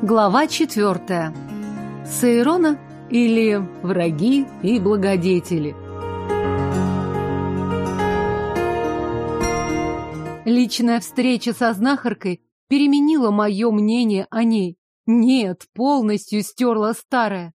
Глава четвертая. Сейрона или враги и благодетели. Личная встреча со знахаркой переменила мое мнение о ней. Нет, полностью стерла старое.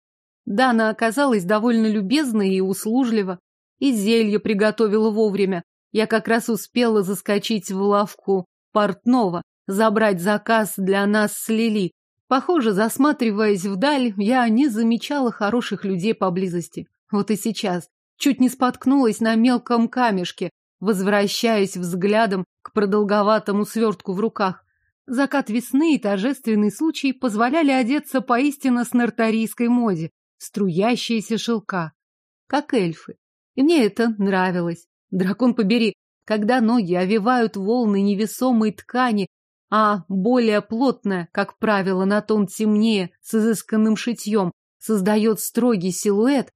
Дана оказалась довольно любезна и услужлива, и зелье приготовила вовремя. Я как раз успела заскочить в лавку портного, забрать заказ для нас с Лили, Похоже, засматриваясь вдаль, я не замечала хороших людей поблизости. Вот и сейчас. Чуть не споткнулась на мелком камешке, возвращаясь взглядом к продолговатому свертку в руках. Закат весны и торжественный случай позволяли одеться поистине с нартарийской моде, струящиеся шелка, как эльфы. И мне это нравилось. Дракон побери, когда ноги овивают волны невесомой ткани, а более плотная, как правило, на тон темнее, с изысканным шитьем, создает строгий силуэт.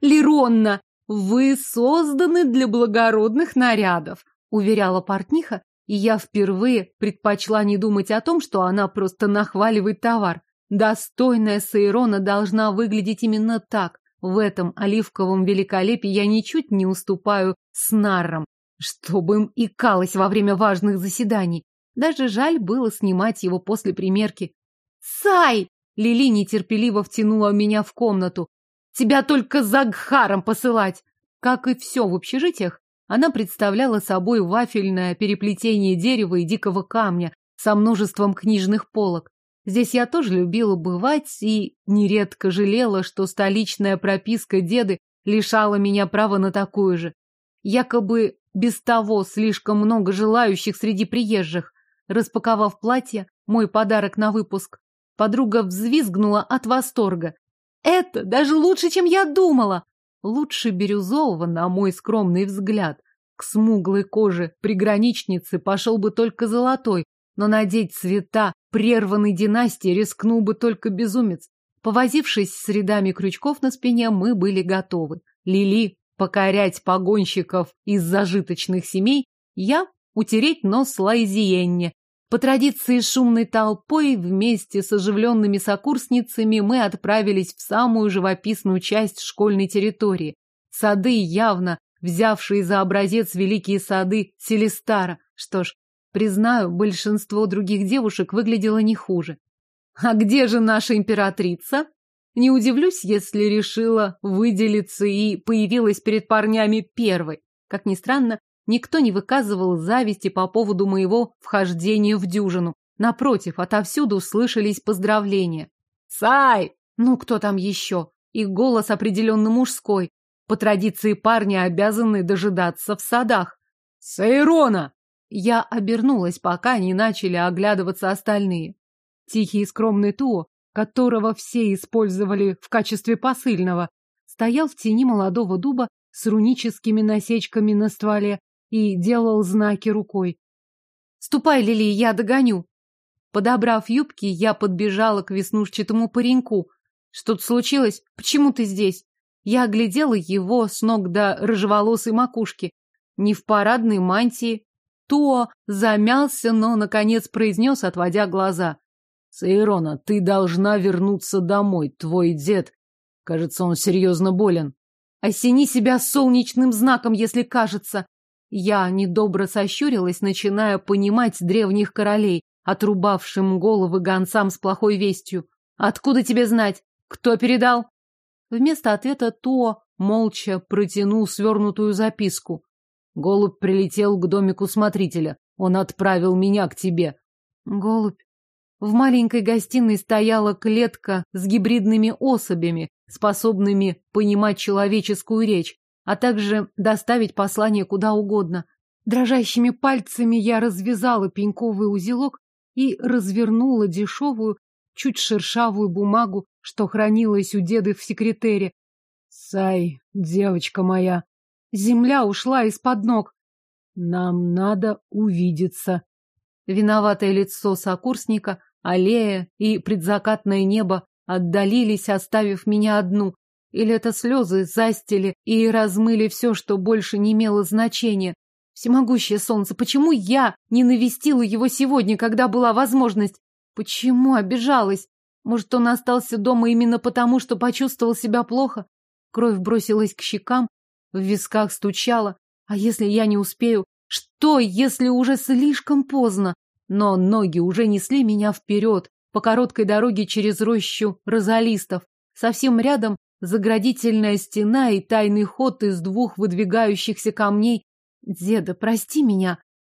«Леронна, вы созданы для благородных нарядов», уверяла портниха, и я впервые предпочла не думать о том, что она просто нахваливает товар. Достойная Сейрона должна выглядеть именно так. В этом оливковом великолепии я ничуть не уступаю снаррам, чтобы им икалось во время важных заседаний. Даже жаль было снимать его после примерки. «Сай!» — Лили нетерпеливо втянула меня в комнату. «Тебя только за Гхаром посылать!» Как и все в общежитиях, она представляла собой вафельное переплетение дерева и дикого камня со множеством книжных полок. Здесь я тоже любила бывать и нередко жалела, что столичная прописка деды лишала меня права на такую же. Якобы без того слишком много желающих среди приезжих. Распаковав платье, мой подарок на выпуск, подруга взвизгнула от восторга. «Это даже лучше, чем я думала!» Лучше бирюзового, на мой скромный взгляд. К смуглой коже приграничницы пошел бы только золотой, но надеть цвета прерванной династии рискнул бы только безумец. Повозившись с рядами крючков на спине, мы были готовы. Лили покорять погонщиков из зажиточных семей, я утереть нос Лайзиенне, по традиции шумной толпой вместе с оживленными сокурсницами мы отправились в самую живописную часть школьной территории. Сады явно взявшие за образец великие сады Селестара. Что ж, признаю, большинство других девушек выглядело не хуже. А где же наша императрица? Не удивлюсь, если решила выделиться и появилась перед парнями первой. Как ни странно, Никто не выказывал зависти по поводу моего вхождения в дюжину. Напротив, отовсюду слышались поздравления. «Сай!» Ну, кто там еще? И голос определенно мужской. По традиции парни обязаны дожидаться в садах. «Сайрона!» Я обернулась, пока не начали оглядываться остальные. Тихий и скромный Туо, которого все использовали в качестве посыльного, стоял в тени молодого дуба с руническими насечками на стволе, и делал знаки рукой. «Ступай, Лили, я догоню!» Подобрав юбки, я подбежала к веснушчатому пареньку. «Что-то случилось? Почему ты здесь?» Я оглядела его с ног до рыжеволосой макушки. Не в парадной мантии. То замялся, но, наконец, произнес, отводя глаза. «Сейрона, ты должна вернуться домой. Твой дед, кажется, он серьезно болен». «Осени себя солнечным знаком, если кажется!» Я недобро сощурилась, начиная понимать древних королей, отрубавшим головы гонцам с плохой вестью. «Откуда тебе знать? Кто передал?» Вместо ответа То молча протянул свернутую записку. Голубь прилетел к домику смотрителя. Он отправил меня к тебе. Голубь. В маленькой гостиной стояла клетка с гибридными особями, способными понимать человеческую речь а также доставить послание куда угодно. Дрожащими пальцами я развязала пеньковый узелок и развернула дешевую, чуть шершавую бумагу, что хранилась у деда в секретере. Сай, девочка моя, земля ушла из-под ног. Нам надо увидеться. Виноватое лицо сокурсника, аллея и предзакатное небо отдалились, оставив меня одну. Или это слезы застили и размыли все, что больше не имело значения? Всемогущее солнце, почему я не навестила его сегодня, когда была возможность? Почему обижалась? Может, он остался дома именно потому, что почувствовал себя плохо? Кровь бросилась к щекам, в висках стучала. А если я не успею? Что, если уже слишком поздно? Но ноги уже несли меня вперед, по короткой дороге через рощу розалистов. Совсем рядом заградительная стена и тайный ход из двух выдвигающихся камней. Деда, прости меня.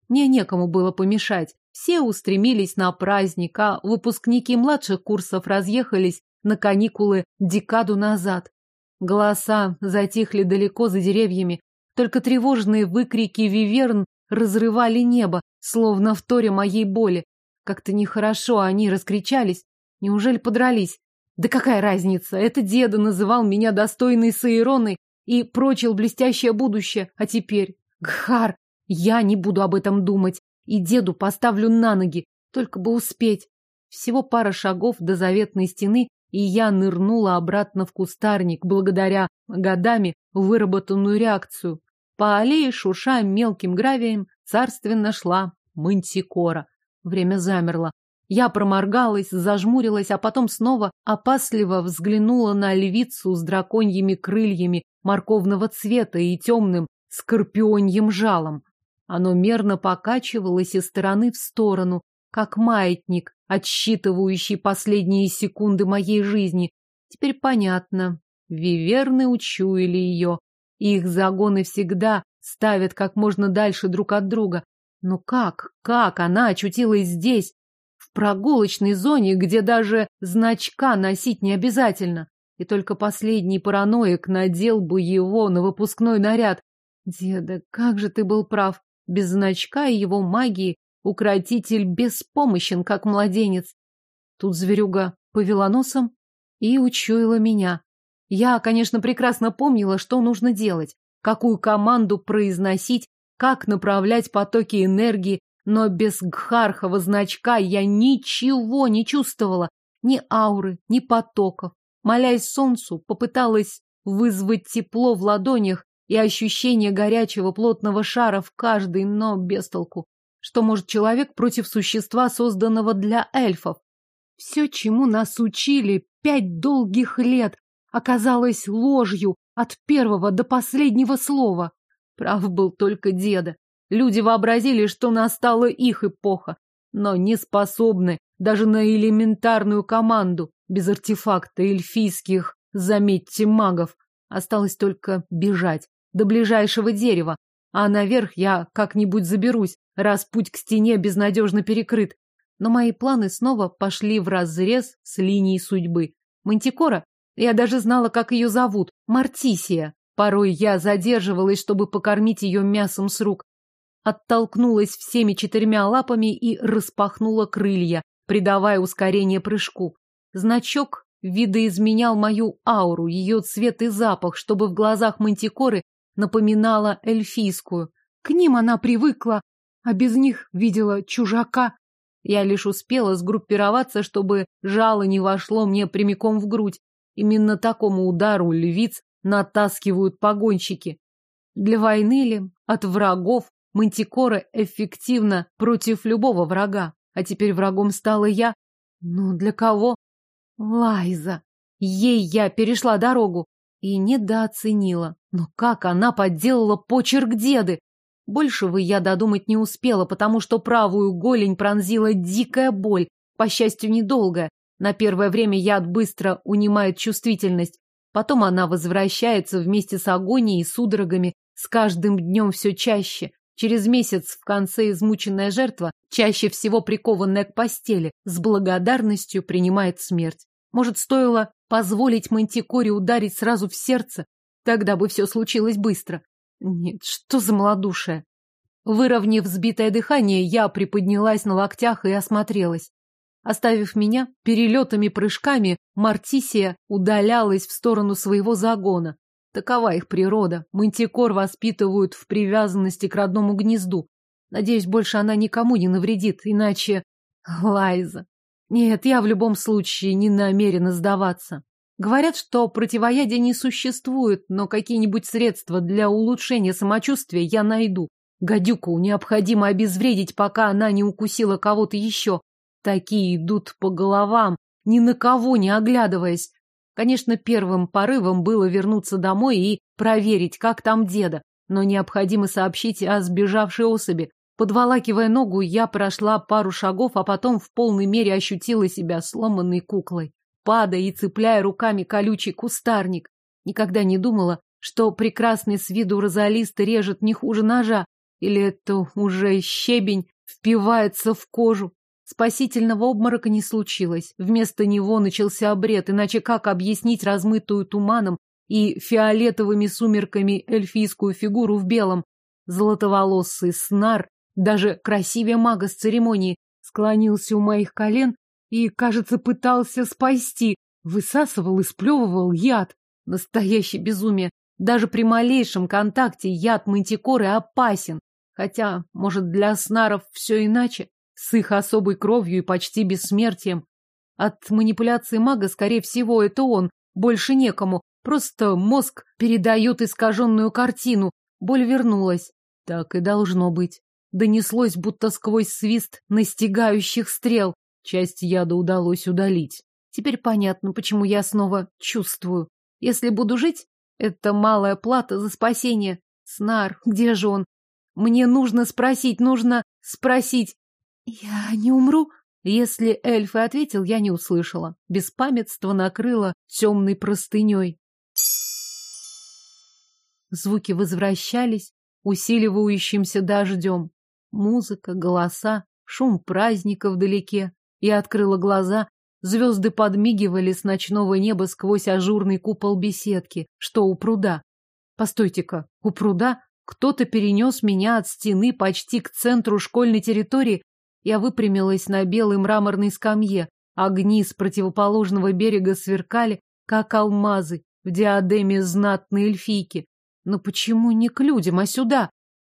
Мне некому было помешать. Все устремились на праздник, а выпускники младших курсов разъехались на каникулы декаду назад. Голоса затихли далеко за деревьями, только тревожные выкрики виверн разрывали небо, словно в торе моей боли. Как-то нехорошо они раскричались. Неужели подрались? Да какая разница? Это деда называл меня достойной Саироной и прочил блестящее будущее. А теперь... Гхар! Я не буду об этом думать. И деду поставлю на ноги. Только бы успеть. Всего пара шагов до заветной стены, и я нырнула обратно в кустарник, благодаря годами выработанную реакцию. По аллее, шурша мелким гравием, царственно шла мантикора. Время замерло. Я проморгалась, зажмурилась, а потом снова опасливо взглянула на львицу с драконьими крыльями морковного цвета и темным скорпионьим жалом. Оно мерно покачивалось из стороны в сторону, как маятник, отсчитывающий последние секунды моей жизни. Теперь понятно. Виверны учуяли ее. Их загоны всегда ставят как можно дальше друг от друга. Но как, как она очутилась здесь, прогулочной зоне, где даже значка носить не обязательно? И только последний параноик надел бы его на выпускной наряд. Деда, как же ты был прав. Без значка и его магии укротитель беспомощен, как младенец. Тут зверюга повела носом и учуяла меня. Я, конечно, прекрасно помнила, что нужно делать, какую команду произносить, как направлять потоки энергии, но без гхархова значка я ничего не чувствовала, ни ауры, ни потоков. Молясь солнцу, попыталась вызвать тепло в ладонях и ощущение горячего плотного шара в каждой, но без толку. Что может человек против существа, созданного для эльфов? Все, чему нас учили пять долгих лет, оказалось ложью от первого до последнего слова. Прав был только деда. Люди вообразили, что настала их эпоха, но не способны даже на элементарную команду без артефакта эльфийских, заметьте, магов. Осталось только бежать до ближайшего дерева, а наверх я как-нибудь заберусь, раз путь к стене безнадежно перекрыт. Но мои планы снова пошли в разрез с линией судьбы. Мантикора, я даже знала, как ее зовут, Мартисия. Порой я задерживалась, чтобы покормить ее мясом с рук. Оттолкнулась всеми четырьмя лапами и распахнула крылья, придавая ускорение прыжку. Значок видоизменял мою ауру, ее цвет и запах, чтобы в глазах мантикоры напоминала эльфийскую. К ним она привыкла, а без них видела чужака. Я лишь успела сгруппироваться, чтобы жало не вошло мне прямиком в грудь. Именно такому удару львиц натаскивают погонщики. Для войны ли, от врагов, мантикора эффективна против любого врага. А теперь врагом стала я. Ну, для кого? Лайза. Ей я перешла дорогу и недооценила. Но как она подделала почерк деды? Большего я додумать не успела, потому что правую голень пронзила дикая боль, по счастью, недолгая. На первое время яд быстро унимает чувствительность. Потом она возвращается вместе с агонией и судорогами, с каждым днем все чаще. Через месяц в конце измученная жертва, чаще всего прикованная к постели, с благодарностью принимает смерть. Может, стоило позволить Мантикоре ударить сразу в сердце, Тогда бы все случилось быстро. Нет, что за малодушие? Выровняв сбитое дыхание, я приподнялась на локтях и осмотрелась. Оставив меня, перелетами-прыжками Мартисия удалялась в сторону своего загона. Такова их природа. Мантикор воспитывают в привязанности к родному гнезду. Надеюсь, больше она никому не навредит, иначе... Лайза. Нет, я в любом случае не намерена сдаваться. Говорят, что противоядия не существует, но какие-нибудь средства для улучшения самочувствия я найду. Гадюку необходимо обезвредить, пока она не укусила кого-то еще. Такие идут по головам, ни на кого не оглядываясь. Конечно, первым порывом было вернуться домой и проверить, как там деда, но необходимо сообщить о сбежавшей особи. Подволакивая ногу, я прошла пару шагов, а потом в полной мере ощутила себя сломанной куклой, падая и цепляя руками колючий кустарник. Никогда не думала, что прекрасный с виду розалист режет не хуже ножа, или это уже щебень впивается в кожу. Спасительного обморока не случилось. Вместо него начался обред, иначе как объяснить размытую туманом и фиолетовыми сумерками эльфийскую фигуру в белом? Золотоволосый снар, даже красивее мага с церемонии, склонился у моих колен и, кажется, пытался спасти, высасывал и сплевывал яд. Настоящее безумие. Даже при малейшем контакте яд мантикоры опасен. Хотя, может, для снаров все иначе? С их особой кровью и почти бессмертием. От манипуляции мага, скорее всего, это он, больше некому. Просто мозг передает искаженную картину. Боль вернулась. Так и должно быть. Донеслось, будто сквозь свист настигающих стрел. Часть яда удалось удалить. Теперь понятно, почему я снова чувствую. Если буду жить, это малая плата за спасение. Снар, где же он? Мне нужно спросить, нужно спросить. «Я не умру?» Если эльф и ответил, я не услышала. Беспамятство накрыло темной простыней. Звуки возвращались, усиливающимся дождем. Музыка, голоса, шум праздника вдалеке. Я открыла глаза, звезды подмигивали с ночного неба сквозь ажурный купол беседки, что у пруда. Постойте-ка, у пруда кто-то перенес меня от стены почти к центру школьной территории я выпрямилась на белой мраморной скамье. Огни с противоположного берега сверкали, как алмазы в диадеме знатной эльфийки. Но почему не к людям, а сюда?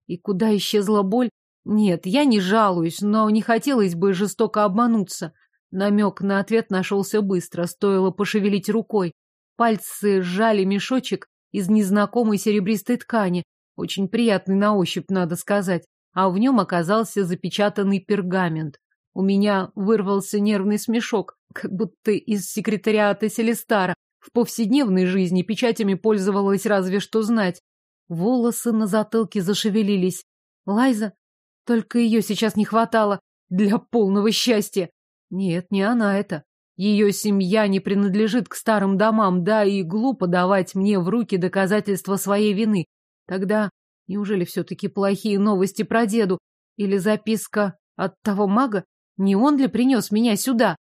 И куда исчезла боль? Нет, я не жалуюсь, но не хотелось бы жестоко обмануться. Намек на ответ нашелся быстро, стоило пошевелить рукой. Пальцы сжали мешочек из незнакомой серебристой ткани, очень приятный на ощупь, надо сказать а в нем оказался запечатанный пергамент. У меня вырвался нервный смешок, как будто из секретариата Селестара. В повседневной жизни печатями пользовалась разве что знать. Волосы на затылке зашевелились. Лайза? Только ее сейчас не хватало для полного счастья. Нет, не она это. Ее семья не принадлежит к старым домам, да и глупо давать мне в руки доказательства своей вины. Тогда Неужели все-таки плохие новости про деду? Или записка от того мага? Не он ли принес меня сюда?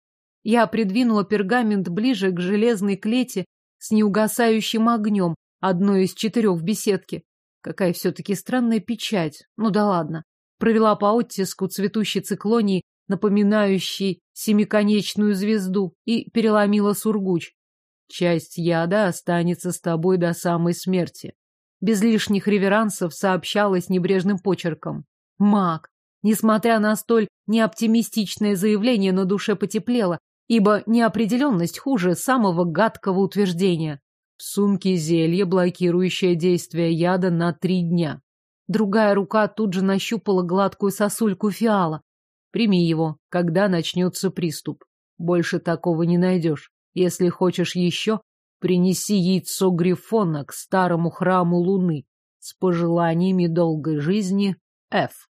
Я придвинула пергамент ближе к железной клете с неугасающим огнем, одной из четырех в беседке. Какая все-таки странная печать. Ну да ладно. Провела по оттиску цветущей циклонии, напоминающей семиконечную звезду, и переломила сургуч. Часть яда останется с тобой до самой смерти без лишних реверансов сообщалось небрежным почерком. Маг. Несмотря на столь неоптимистичное заявление, на душе потеплело, ибо неопределенность хуже самого гадкого утверждения. В сумке зелье, блокирующее действие яда на три дня. Другая рука тут же нащупала гладкую сосульку фиала. Прими его, когда начнется приступ. Больше такого не найдешь. Если хочешь еще, Принеси яйцо Грифона к старому храму Луны с пожеланиями долгой жизни Ф.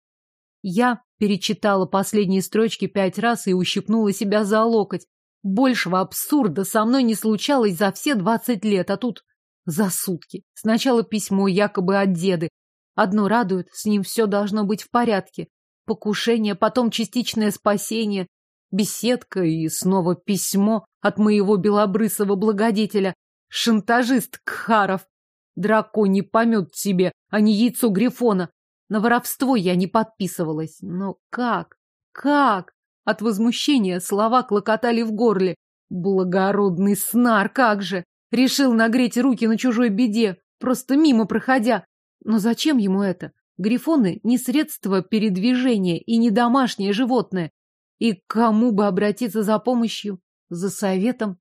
Я перечитала последние строчки пять раз и ущипнула себя за локоть. Большего абсурда со мной не случалось за все двадцать лет, а тут за сутки. Сначала письмо якобы от деды. Одно радует, с ним все должно быть в порядке. Покушение, потом частичное спасение, беседка и снова письмо от моего белобрысого благодетеля. Шантажист Кхаров. Драконий помет тебе, а не яйцо Грифона. На воровство я не подписывалась. Но как? Как? От возмущения слова клокотали в горле. Благородный снар, как же! Решил нагреть руки на чужой беде, просто мимо проходя. Но зачем ему это? Грифоны не средство передвижения и не домашнее животное. И к кому бы обратиться за помощью? За советом?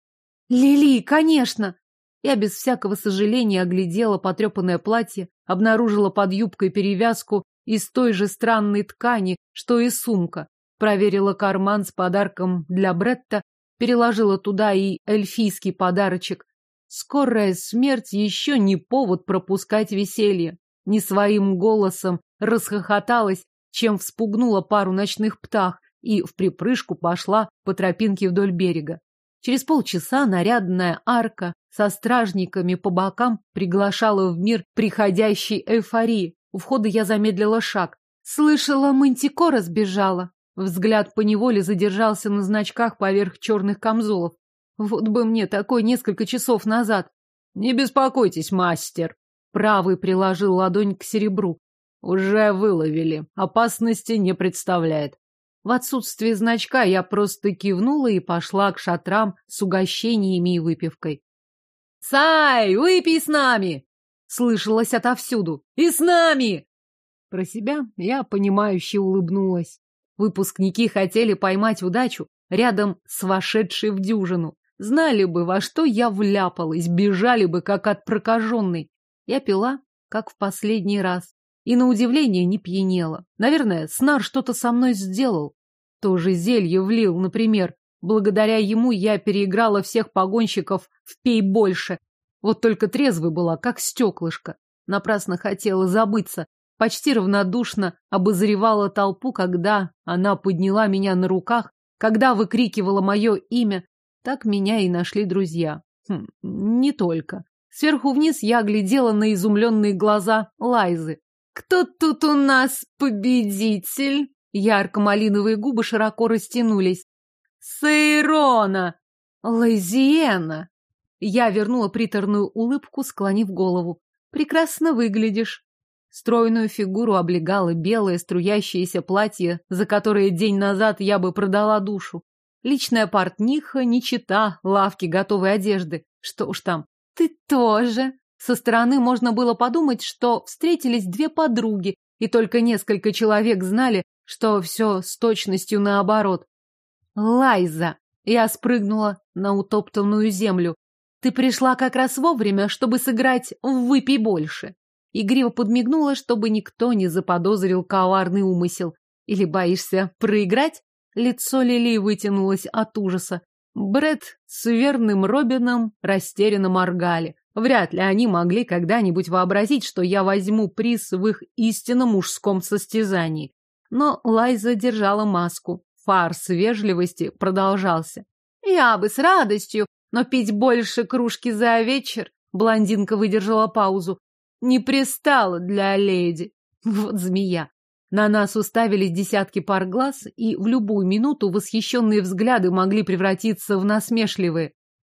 Лили, конечно! Я без всякого сожаления оглядела потрепанное платье, обнаружила под юбкой перевязку из той же странной ткани, что и сумка. Проверила карман с подарком для Бретта, переложила туда и эльфийский подарочек. Скорая смерть еще не повод пропускать веселье. Не своим голосом расхохоталась, чем вспугнула пару ночных птах и в припрыжку пошла по тропинке вдоль берега. Через полчаса нарядная арка со стражниками по бокам приглашала в мир приходящей эйфории. У входа я замедлила шаг. Слышала, мантикора сбежала. Взгляд поневоле задержался на значках поверх черных камзолов. Вот бы мне такой несколько часов назад. Не беспокойтесь, мастер. Правый приложил ладонь к серебру. Уже выловили. Опасности не представляет. В отсутствие значка я просто кивнула и пошла к шатрам с угощениями и выпивкой. «Сай, выпей с нами!» Слышалось отовсюду. «И с нами!» Про себя я понимающе улыбнулась. Выпускники хотели поймать удачу рядом с вошедшей в дюжину. Знали бы, во что я вляпалась, бежали бы, как от прокаженной. Я пила, как в последний раз. И на удивление не пьянела. Наверное, Снар что-то со мной сделал. Тоже зелье влил, например. Благодаря ему я переиграла всех погонщиков в «пей больше». Вот только трезвой была, как стеклышко. Напрасно хотела забыться. Почти равнодушно обозревала толпу, когда она подняла меня на руках, когда выкрикивала мое имя, так меня и нашли друзья. Хм, не только. Сверху вниз я глядела на изумленные глаза Лайзы. «Кто тут у нас победитель?» Ярко-малиновые губы широко растянулись. «Сейрона! Лайзиена!» Я вернула приторную улыбку, склонив голову. «Прекрасно выглядишь». Стройную фигуру облегало белое струящееся платье, за которое день назад я бы продала душу. Личная портниха, не чита, лавки готовой одежды. Что уж там. Ты тоже. Со стороны можно было подумать, что встретились две подруги, и только несколько человек знали, что все с точностью наоборот. Лайза. Я спрыгнула на утоптанную землю. Ты пришла как раз вовремя, чтобы сыграть в «Выпей больше». Игриво подмигнула, чтобы никто не заподозрил коварный умысел. Или боишься проиграть? Лицо Лили вытянулось от ужаса. Бред с верным Робином растерянно моргали. Вряд ли они могли когда-нибудь вообразить, что я возьму приз в их истинно мужском состязании. Но Лайза держала маску. Фарс вежливости продолжался. «Я бы с радостью, но пить больше кружки за вечер...» Блондинка выдержала паузу. «Не пристало для леди». Вот змея. На нас уставились десятки пар глаз, и в любую минуту восхищенные взгляды могли превратиться в насмешливые.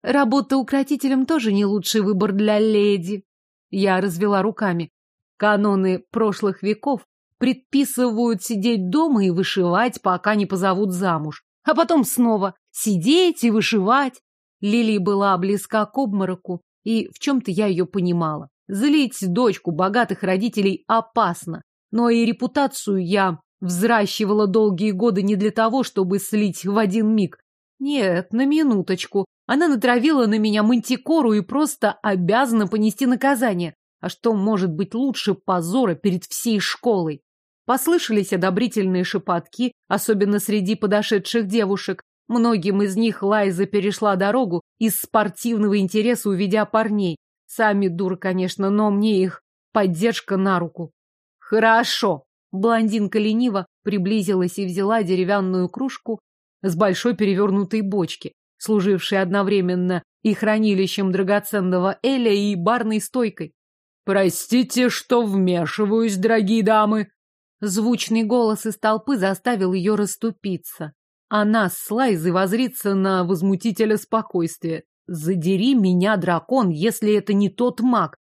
Работа укротителем тоже не лучший выбор для леди. Я развела руками. Каноны прошлых веков предписывают сидеть дома и вышивать, пока не позовут замуж. А потом снова сидеть и вышивать. Лили была близка к обмороку, и в чем-то я ее понимала. Злить дочку богатых родителей опасно но и репутацию я взращивала долгие годы не для того, чтобы слить в один миг. Нет, на минуточку. Она натравила на меня мантикору и просто обязана понести наказание. А что может быть лучше позора перед всей школой? Послышались одобрительные шепотки, особенно среди подошедших девушек. Многим из них Лайза перешла дорогу из спортивного интереса, увидя парней. Сами дур, конечно, но мне их поддержка на руку. Хорошо. Блондинка лениво приблизилась и взяла деревянную кружку с большой перевернутой бочки, служившей одновременно и хранилищем драгоценного Эля, и барной стойкой. «Простите, что вмешиваюсь, дорогие дамы!» Звучный голос из толпы заставил ее расступиться. Она с Лайзой возрится на возмутителя спокойствия. «Задери меня, дракон, если это не тот маг,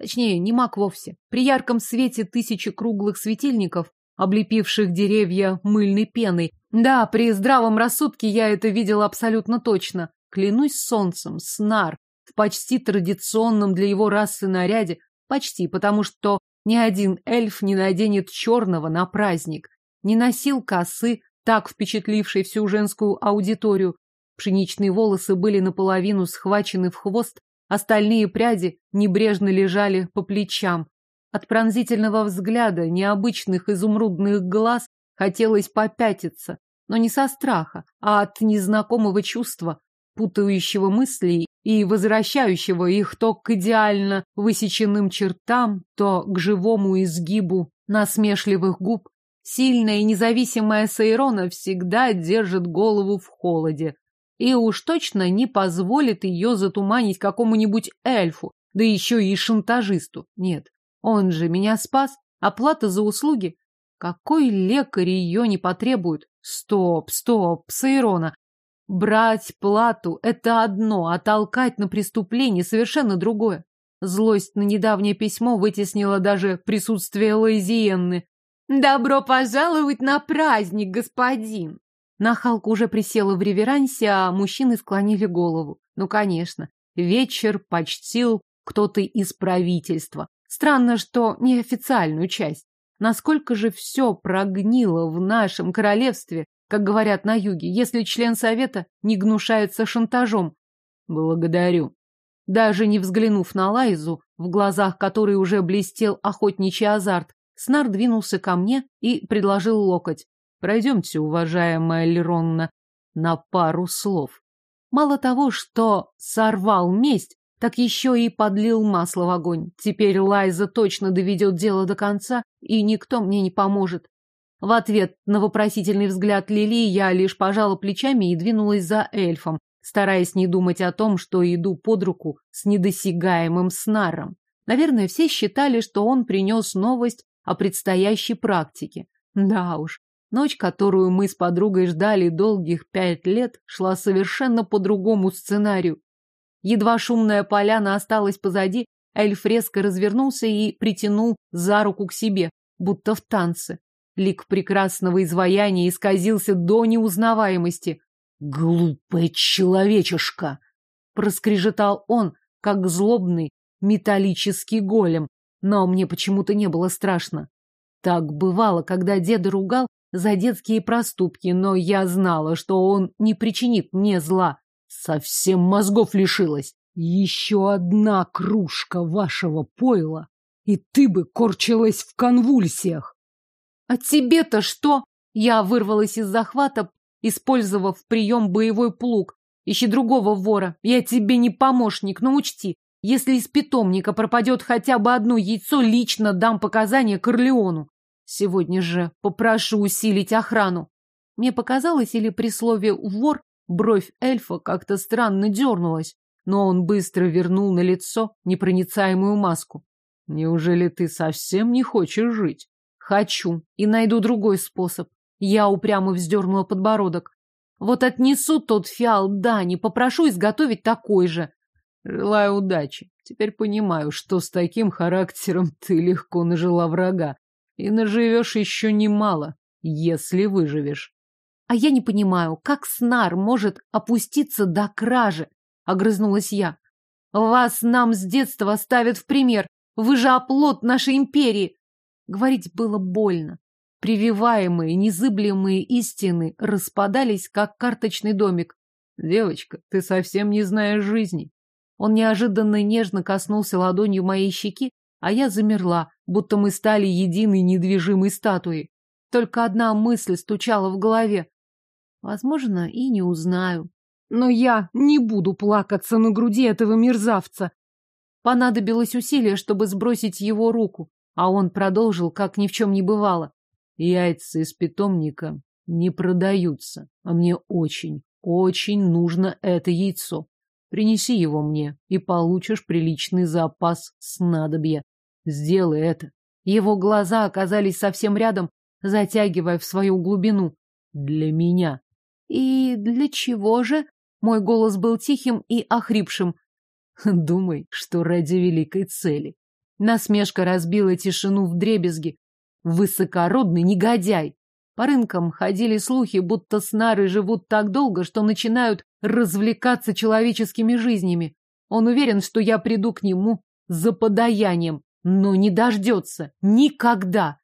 Точнее, не маг вовсе. При ярком свете тысячи круглых светильников, облепивших деревья мыльной пеной. Да, при здравом рассудке я это видела абсолютно точно. Клянусь солнцем, снар, в почти традиционном для его расы наряде. Почти, потому что ни один эльф не наденет черного на праздник. Не носил косы, так впечатлившей всю женскую аудиторию. Пшеничные волосы были наполовину схвачены в хвост, Остальные пряди небрежно лежали по плечам. От пронзительного взгляда необычных изумрудных глаз хотелось попятиться, но не со страха, а от незнакомого чувства, путающего мыслей и возвращающего их то к идеально высеченным чертам, то к живому изгибу насмешливых губ. Сильная и независимая Сейрона всегда держит голову в холоде и уж точно не позволит ее затуманить какому-нибудь эльфу, да еще и шантажисту. Нет, он же меня спас, оплата за услуги. Какой лекарь ее не потребует? Стоп, стоп, Сейрона, Брать плату – это одно, а толкать на преступление – совершенно другое. Злость на недавнее письмо вытеснила даже присутствие Лоизиенны. «Добро пожаловать на праздник, господин!» Нахалка уже присела в реверансе, а мужчины склонили голову. Ну, конечно, вечер почтил кто-то из правительства. Странно, что неофициальную часть. Насколько же все прогнило в нашем королевстве, как говорят на юге, если член совета не гнушается шантажом. Благодарю. Даже не взглянув на Лайзу, в глазах которой уже блестел охотничий азарт, Снар двинулся ко мне и предложил локоть. Пройдемте, уважаемая Леронна, на пару слов. Мало того, что сорвал месть, так еще и подлил масло в огонь. Теперь Лайза точно доведет дело до конца, и никто мне не поможет. В ответ на вопросительный взгляд Лили я лишь пожала плечами и двинулась за эльфом, стараясь не думать о том, что иду под руку с недосягаемым снаром. Наверное, все считали, что он принес новость о предстоящей практике. Да уж, ночь, которую мы с подругой ждали долгих пять лет, шла совершенно по другому сценарию. Едва шумная поляна осталась позади, эльф резко развернулся и притянул за руку к себе, будто в танце. Лик прекрасного изваяния исказился до неузнаваемости. «Глупая человечешка!» — проскрежетал он, как злобный металлический голем, но мне почему-то не было страшно. Так бывало, когда деда ругал за детские проступки, но я знала, что он не причинит мне зла. Совсем мозгов лишилась. Еще одна кружка вашего пойла, и ты бы корчилась в конвульсиях. «А тебе-то что?» Я вырвалась из захвата, использовав прием боевой плуг. Ищи другого вора. Я тебе не помощник, но учти, если из питомника пропадет хотя бы одно яйцо, лично дам показания Корлеону. Сегодня же попрошу усилить охрану. Мне показалось, или при слове «вор» бровь эльфа как-то странно дернулась, но он быстро вернул на лицо непроницаемую маску. «Неужели ты совсем не хочешь жить?» Хочу. И найду другой способ. Я упрямо вздернула подбородок. Вот отнесу тот фиал Дани, попрошу изготовить такой же. Желаю удачи. Теперь понимаю, что с таким характером ты легко нажила врага. И наживешь еще немало, если выживешь. А я не понимаю, как Снар может опуститься до кражи, огрызнулась я. Вас нам с детства ставят в пример. Вы же оплот нашей империи. Говорить было больно. Прививаемые, незыблемые истины распадались, как карточный домик. «Девочка, ты совсем не знаешь жизни». Он неожиданно нежно коснулся ладонью моей щеки, а я замерла, будто мы стали единой недвижимой статуей. Только одна мысль стучала в голове. Возможно, и не узнаю. Но я не буду плакаться на груди этого мерзавца. Понадобилось усилие, чтобы сбросить его руку. А он продолжил, как ни в чем не бывало. Яйца из питомника не продаются, а мне очень, очень нужно это яйцо. Принеси его мне, и получишь приличный запас снадобья. Сделай это. Его глаза оказались совсем рядом, затягивая в свою глубину. Для меня. И для чего же? Мой голос был тихим и охрипшим. Думай, что ради великой цели. Насмешка разбила тишину в дребезги. Высокородный негодяй. По рынкам ходили слухи, будто снары живут так долго, что начинают развлекаться человеческими жизнями. Он уверен, что я приду к нему за подаянием, но не дождется. Никогда.